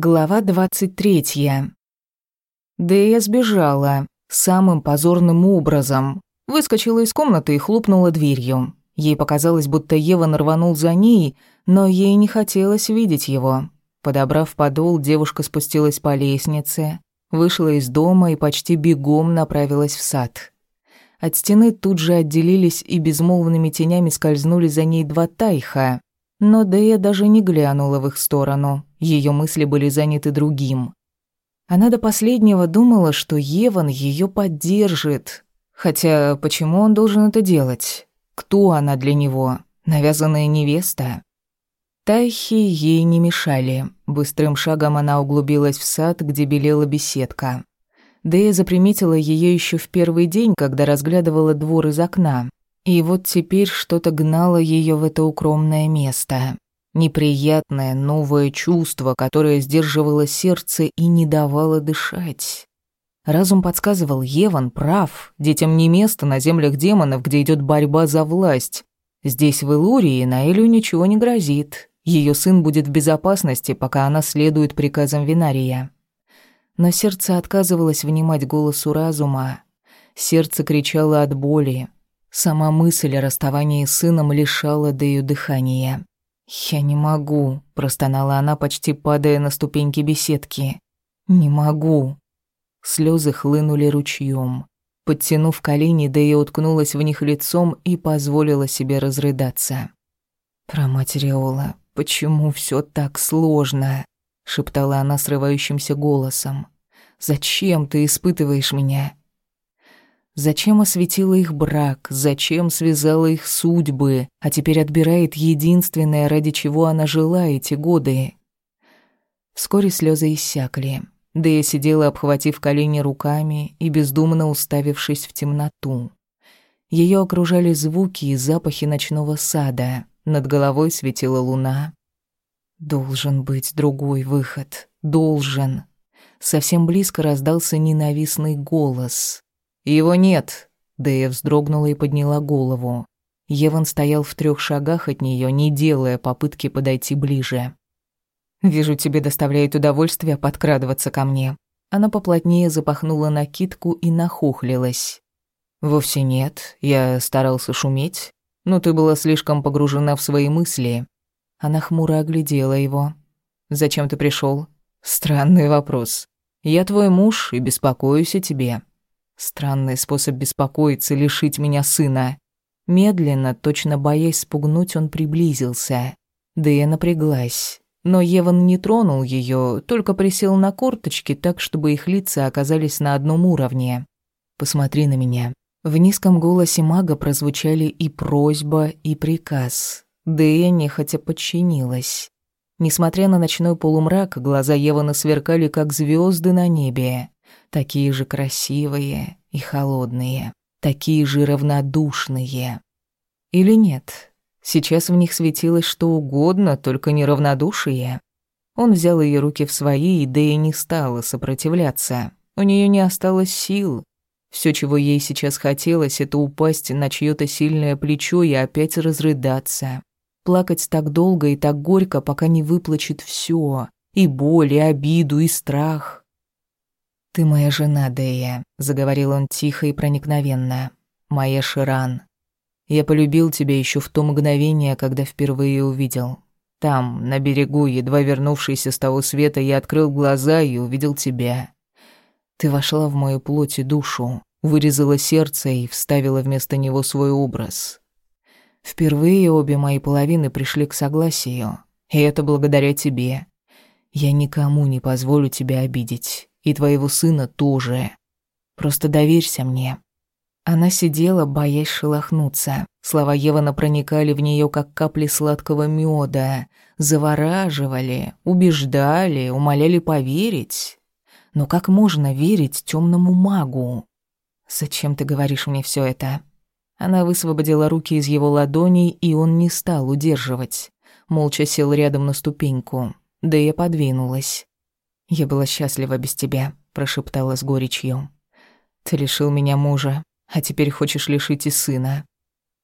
Глава двадцать третья. Дэя сбежала самым позорным образом. Выскочила из комнаты и хлопнула дверью. Ей показалось, будто Ева нарванул за ней, но ей не хотелось видеть его. Подобрав подол, девушка спустилась по лестнице, вышла из дома и почти бегом направилась в сад. От стены тут же отделились и безмолвными тенями скользнули за ней два тайха. Но Дэя даже не глянула в их сторону. Ее мысли были заняты другим. Она до последнего думала, что Еван ее поддержит. Хотя почему он должен это делать? Кто она для него? Навязанная невеста? Тайхи ей не мешали. Быстрым шагом она углубилась в сад, где белела беседка. Дэя заприметила ее еще в первый день, когда разглядывала двор из окна. И вот теперь что-то гнало ее в это укромное место. Неприятное новое чувство, которое сдерживало сердце и не давало дышать. Разум подсказывал, Еван прав, детям не место на землях демонов, где идет борьба за власть. Здесь, в Илурии, Наэлю ничего не грозит. Ее сын будет в безопасности, пока она следует приказам Винария. Но сердце отказывалось внимать голосу разума. Сердце кричало от боли, Сама мысль о расставании с сыном лишала Дэю дыхания. «Я не могу», — простонала она, почти падая на ступеньки беседки. «Не могу». Слезы хлынули ручьем. Подтянув колени, Дэя уткнулась в них лицом и позволила себе разрыдаться. «Про материола, почему все так сложно?» — шептала она срывающимся голосом. «Зачем ты испытываешь меня? Зачем осветила их брак, зачем связала их судьбы, а теперь отбирает единственное, ради чего она жила эти годы? Вскоре слезы иссякли. Да я сидела, обхватив колени руками и бездумно уставившись в темноту. Ее окружали звуки и запахи ночного сада. Над головой светила луна. Должен быть другой выход. Должен. Совсем близко раздался ненавистный голос. «Его нет!» Дэя вздрогнула и подняла голову. Еван стоял в трех шагах от нее, не делая попытки подойти ближе. «Вижу, тебе доставляет удовольствие подкрадываться ко мне». Она поплотнее запахнула накидку и нахохлилась. «Вовсе нет, я старался шуметь, но ты была слишком погружена в свои мысли». Она хмуро оглядела его. «Зачем ты пришел? «Странный вопрос. Я твой муж и беспокоюсь о тебе. Странный способ беспокоиться, лишить меня сына. Медленно, точно боясь спугнуть, он приблизился. Да я напряглась. Но Еван не тронул ее, только присел на корточки так, чтобы их лица оказались на одном уровне. «Посмотри на меня». В низком голосе мага прозвучали и просьба, и приказ. Да я нехотя подчинилась. Несмотря на ночной полумрак, глаза Евана сверкали, как звезды на небе такие же красивые и холодные, такие же равнодушные. Или нет? Сейчас в них светилось что угодно, только не равнодушие. Он взял ее руки в свои, и Дэя не стала сопротивляться. У нее не осталось сил. Все, чего ей сейчас хотелось, это упасть на чьё-то сильное плечо и опять разрыдаться. Плакать так долго и так горько, пока не выплачет все: И боль, и обиду, и страх. «Ты моя жена, Дея», — заговорил он тихо и проникновенно. «Моя Ширан. Я полюбил тебя еще в то мгновение, когда впервые увидел. Там, на берегу, едва вернувшийся с того света, я открыл глаза и увидел тебя. Ты вошла в мою плоть и душу, вырезала сердце и вставила вместо него свой образ. Впервые обе мои половины пришли к согласию, и это благодаря тебе. Я никому не позволю тебя обидеть. И твоего сына тоже. Просто доверься мне». Она сидела, боясь шелохнуться. Слова Евана проникали в нее, как капли сладкого меда, завораживали, убеждали, умоляли поверить. Но как можно верить темному магу? «Зачем ты говоришь мне все это?» Она высвободила руки из его ладоней, и он не стал удерживать. Молча сел рядом на ступеньку. Да я подвинулась. «Я была счастлива без тебя», — прошептала с горечью. «Ты лишил меня мужа, а теперь хочешь лишить и сына».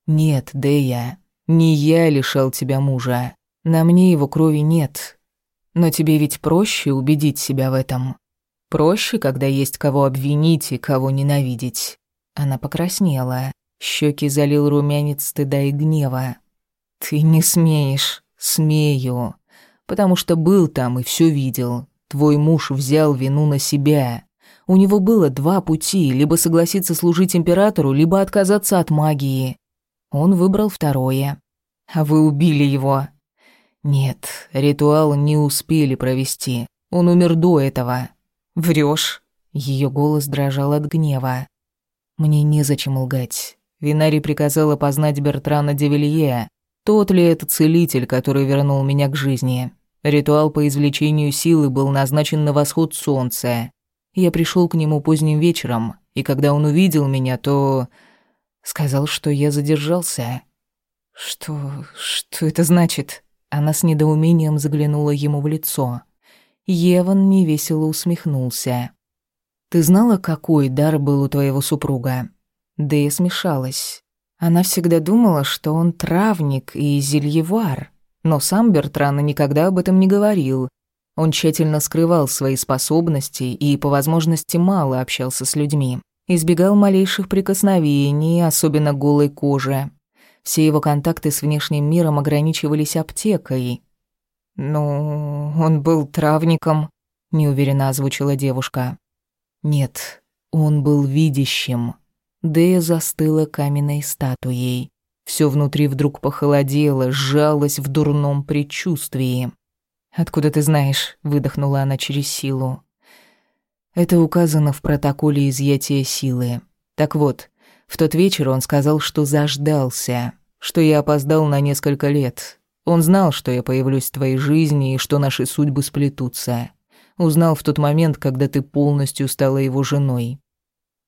«Нет, Дэя, не я лишал тебя мужа. На мне его крови нет. Но тебе ведь проще убедить себя в этом. Проще, когда есть кого обвинить и кого ненавидеть. Она покраснела. Щеки залил румянец стыда и гнева. Ты не смеешь. Смею. Потому что был там и все видел. Твой муж взял вину на себя. У него было два пути, либо согласиться служить императору, либо отказаться от магии. Он выбрал второе. А вы убили его. Нет, ритуал не успели провести. Он умер до этого. Врешь. Ее голос дрожал от гнева. Мне незачем лгать. Винари приказала познать Бертрана Девилье. Тот ли это целитель, который вернул меня к жизни? Ритуал по извлечению силы был назначен на восход солнца. Я пришел к нему поздним вечером, и когда он увидел меня, то сказал, что я задержался. Что что это значит? Она с недоумением заглянула ему в лицо. Еван невесело усмехнулся. Ты знала, какой дар был у твоего супруга? Дэя смешалась. Она всегда думала, что он травник и зельевар, но сам Бертрана никогда об этом не говорил, он тщательно скрывал свои способности и, по возможности, мало общался с людьми. Избегал малейших прикосновений, особенно голой кожи. Все его контакты с внешним миром ограничивались аптекой. «Ну, он был травником», — неуверенно озвучила девушка. «Нет, он был видящим». Дея застыла каменной статуей. Все внутри вдруг похолодело, сжалось в дурном предчувствии. «Откуда ты знаешь?» — выдохнула она через силу. Это указано в протоколе изъятия силы. Так вот, в тот вечер он сказал, что заждался, что я опоздал на несколько лет. Он знал, что я появлюсь в твоей жизни и что наши судьбы сплетутся. Узнал в тот момент, когда ты полностью стала его женой.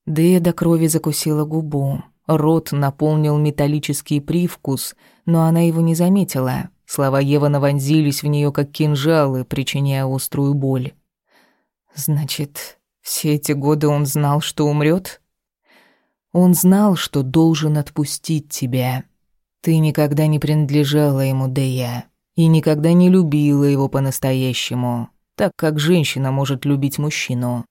Дэя до крови закусила губу. Рот наполнил металлический привкус, но она его не заметила. Слова Евана вонзились в нее как кинжалы, причиняя острую боль. Значит, все эти годы он знал, что умрет? Он знал, что должен отпустить тебя. Ты никогда не принадлежала ему, Дея, и никогда не любила его по-настоящему, так как женщина может любить мужчину.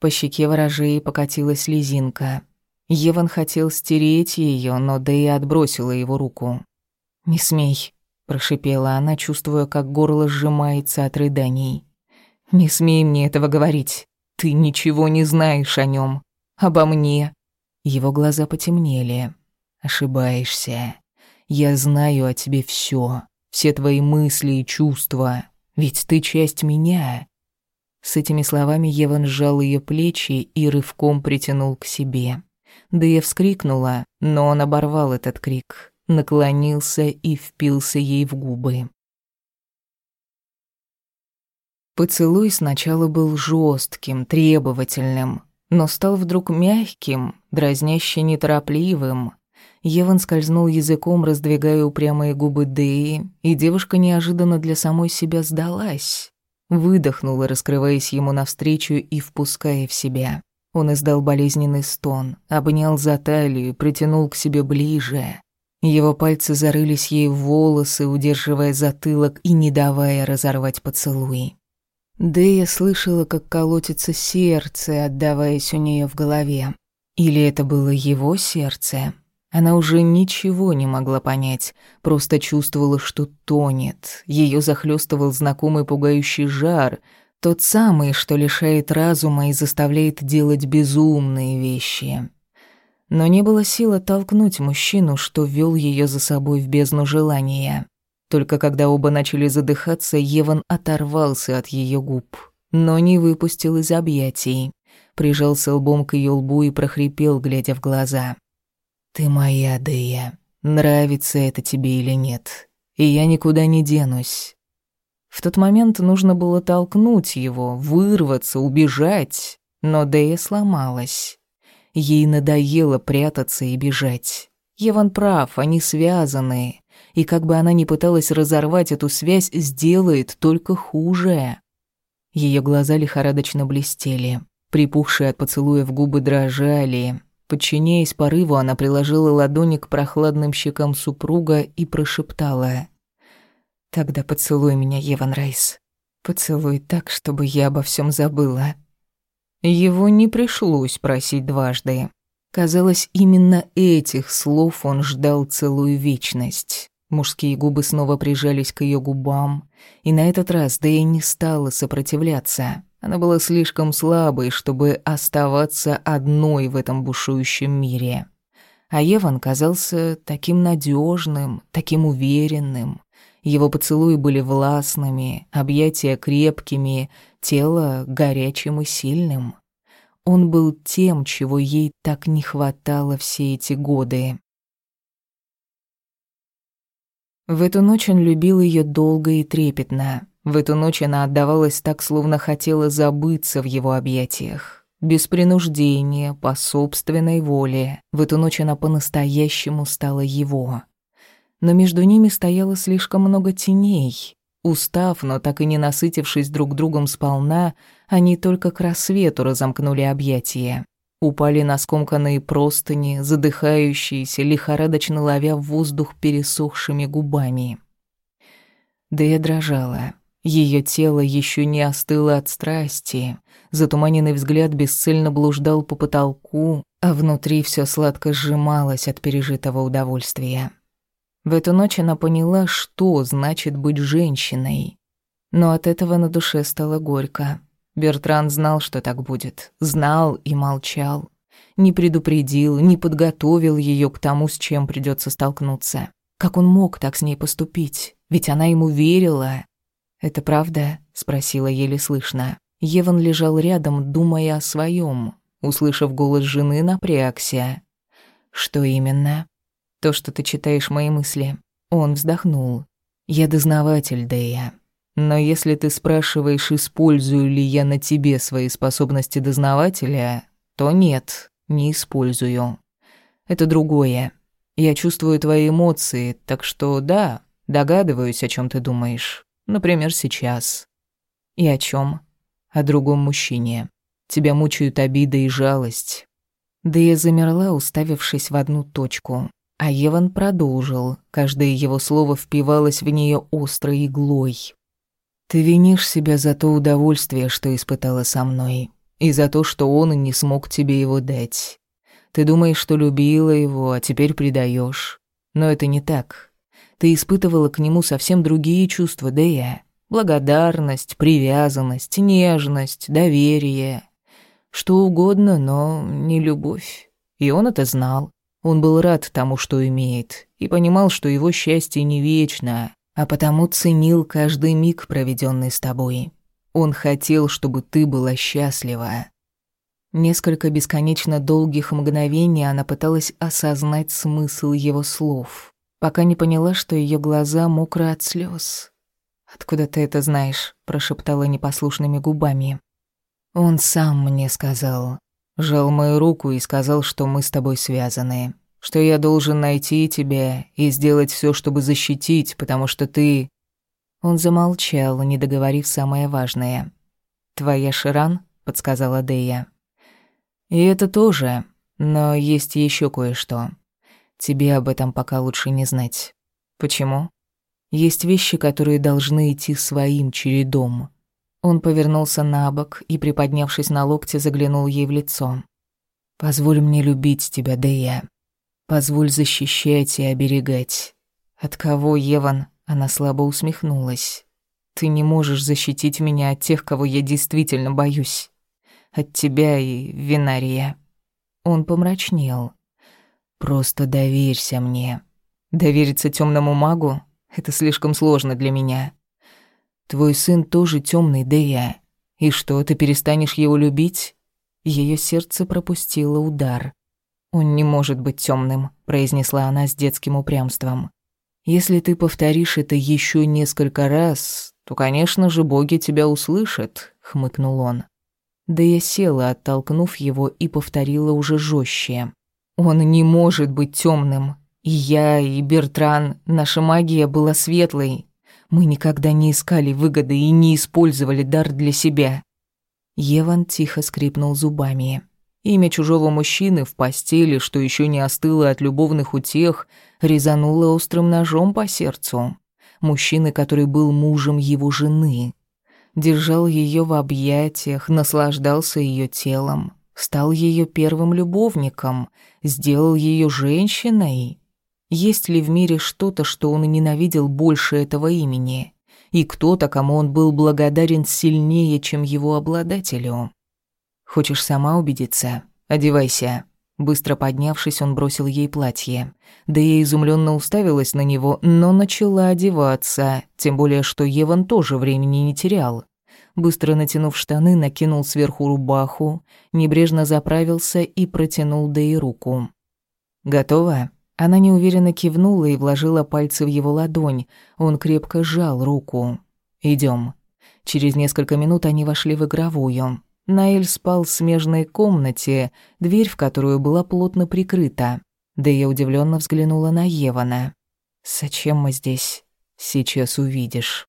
По щеке ворожей покатилась слезинка. Еван хотел стереть ее, но Дея отбросила его руку. «Не смей», прошипела она, чувствуя, как горло сжимается от рыданий. Не смей мне этого говорить. Ты ничего не знаешь о нем, обо мне. Его глаза потемнели. Ошибаешься. Я знаю о тебе все, все твои мысли и чувства, ведь ты часть меня. С этими словами Еван сжал ее плечи и рывком притянул к себе. Да я вскрикнула, но он оборвал этот крик наклонился и впился ей в губы. Поцелуй сначала был жестким, требовательным, но стал вдруг мягким, дразняще неторопливым. Еван скользнул языком, раздвигая упрямые губы Деи, и девушка неожиданно для самой себя сдалась. Выдохнула, раскрываясь ему навстречу и впуская в себя. Он издал болезненный стон, обнял за талию, притянул к себе ближе. Его пальцы зарылись ей в волосы, удерживая затылок и не давая разорвать поцелуй. Дэя слышала, как колотится сердце, отдаваясь у нее в голове. Или это было его сердце? Она уже ничего не могла понять, просто чувствовала, что тонет. Ее захлестывал знакомый пугающий жар, тот самый, что лишает разума и заставляет делать безумные вещи но не было сил оттолкнуть мужчину, что вел ее за собой в бездну желания. Только когда оба начали задыхаться, Еван оторвался от ее губ, но не выпустил из объятий. Прижался лбом к ее лбу и прохрипел, глядя в глаза. «Ты моя, Дея. Нравится это тебе или нет. И я никуда не денусь». В тот момент нужно было толкнуть его, вырваться, убежать, но Дея сломалась. Ей надоело прятаться и бежать. Еван прав, они связаны. И как бы она ни пыталась разорвать эту связь, сделает только хуже. Ее глаза лихорадочно блестели. Припухшие от поцелуя в губы дрожали. Подчиняясь порыву, она приложила ладони к прохладным щекам супруга и прошептала. «Тогда поцелуй меня, Еван Райс. Поцелуй так, чтобы я обо всем забыла. Его не пришлось просить дважды. Казалось, именно этих слов он ждал целую вечность. Мужские губы снова прижались к ее губам, и на этот раз Дэя не стала сопротивляться. Она была слишком слабой, чтобы оставаться одной в этом бушующем мире. А Еван казался таким надежным, таким уверенным. Его поцелуи были властными, объятия крепкими, тело горячим и сильным. Он был тем, чего ей так не хватало все эти годы. В эту ночь он любил ее долго и трепетно. В эту ночь она отдавалась так, словно хотела забыться в его объятиях. Без принуждения, по собственной воле. В эту ночь она по-настоящему стала его. Но между ними стояло слишком много теней. Устав, но так и не насытившись друг другом сполна, они только к рассвету разомкнули объятия. Упали на скомканные простыни, задыхающиеся, лихорадочно ловя в воздух пересохшими губами. Да я дрожала. Ее тело еще не остыло от страсти. Затуманенный взгляд бесцельно блуждал по потолку, а внутри все сладко сжималось от пережитого удовольствия. В эту ночь она поняла, что значит быть женщиной. Но от этого на душе стало горько. Бертран знал, что так будет. Знал и молчал. Не предупредил, не подготовил ее к тому, с чем придется столкнуться. Как он мог так с ней поступить? Ведь она ему верила. «Это правда?» — спросила еле слышно. Еван лежал рядом, думая о своем. Услышав голос жены, напрягся. «Что именно?» «То, что ты читаешь мои мысли». Он вздохнул. «Я дознаватель, Дэя. Но если ты спрашиваешь, использую ли я на тебе свои способности дознавателя, то нет, не использую. Это другое. Я чувствую твои эмоции, так что да, догадываюсь, о чем ты думаешь. Например, сейчас. И о чем? О другом мужчине. Тебя мучают обида и жалость. Да я замерла, уставившись в одну точку. А Еван продолжил. Каждое его слово впивалось в нее острой иглой. Ты винишь себя за то удовольствие, что испытала со мной, и за то, что он не смог тебе его дать. Ты думаешь, что любила его, а теперь предаешь. Но это не так. Ты испытывала к нему совсем другие чувства, да я. Благодарность, привязанность, нежность, доверие. Что угодно, но не любовь. И он это знал. Он был рад тому, что имеет, и понимал, что его счастье не вечно, а потому ценил каждый миг, проведенный с тобой. Он хотел, чтобы ты была счастлива. Несколько бесконечно долгих мгновений она пыталась осознать смысл его слов, пока не поняла, что ее глаза мокры от слез. «Откуда ты это знаешь?» – прошептала непослушными губами. «Он сам мне сказал. Жал мою руку и сказал, что мы с тобой связаны что я должен найти тебя и сделать все, чтобы защитить, потому что ты...» Он замолчал, не договорив самое важное. «Твоя Ширан?» — подсказала Дея. «И это тоже, но есть еще кое-что. Тебе об этом пока лучше не знать. Почему? Есть вещи, которые должны идти своим чередом». Он повернулся на бок и, приподнявшись на локте, заглянул ей в лицо. «Позволь мне любить тебя, Дея. Позволь защищать и оберегать. От кого, Еван? Она слабо усмехнулась. Ты не можешь защитить меня от тех, кого я действительно боюсь. От тебя и Винария. Он помрачнел. Просто доверься мне. Довериться темному магу это слишком сложно для меня. Твой сын тоже темный, да я. И что, ты перестанешь его любить? Ее сердце пропустило удар. «Он не может быть темным, произнесла она с детским упрямством. «Если ты повторишь это еще несколько раз, то, конечно же, боги тебя услышат», — хмыкнул он. Да я села, оттолкнув его, и повторила уже жестче. «Он не может быть темным. И я, и Бертран, наша магия была светлой. Мы никогда не искали выгоды и не использовали дар для себя». Еван тихо скрипнул зубами. Имя чужого мужчины в постели, что еще не остыло от любовных утех, резануло острым ножом по сердцу. Мужчины, который был мужем его жены. держал ее в объятиях, наслаждался ее телом, стал ее первым любовником, сделал ее женщиной. Есть ли в мире что-то, что он ненавидел больше этого имени? И кто-то, кому он был благодарен сильнее, чем его обладателю? Хочешь сама убедиться? Одевайся. Быстро поднявшись, он бросил ей платье. Да я изумленно уставилась на него, но начала одеваться, тем более что Еван тоже времени не терял. Быстро натянув штаны, накинул сверху рубаху, небрежно заправился и протянул Дэи руку. «Готова?» Она неуверенно кивнула и вложила пальцы в его ладонь. Он крепко сжал руку. Идем. Через несколько минут они вошли в игровую. Наэль спал в смежной комнате, дверь в которую была плотно прикрыта. Да я удивленно взглянула на Евана. «Зачем мы здесь?» «Сейчас увидишь».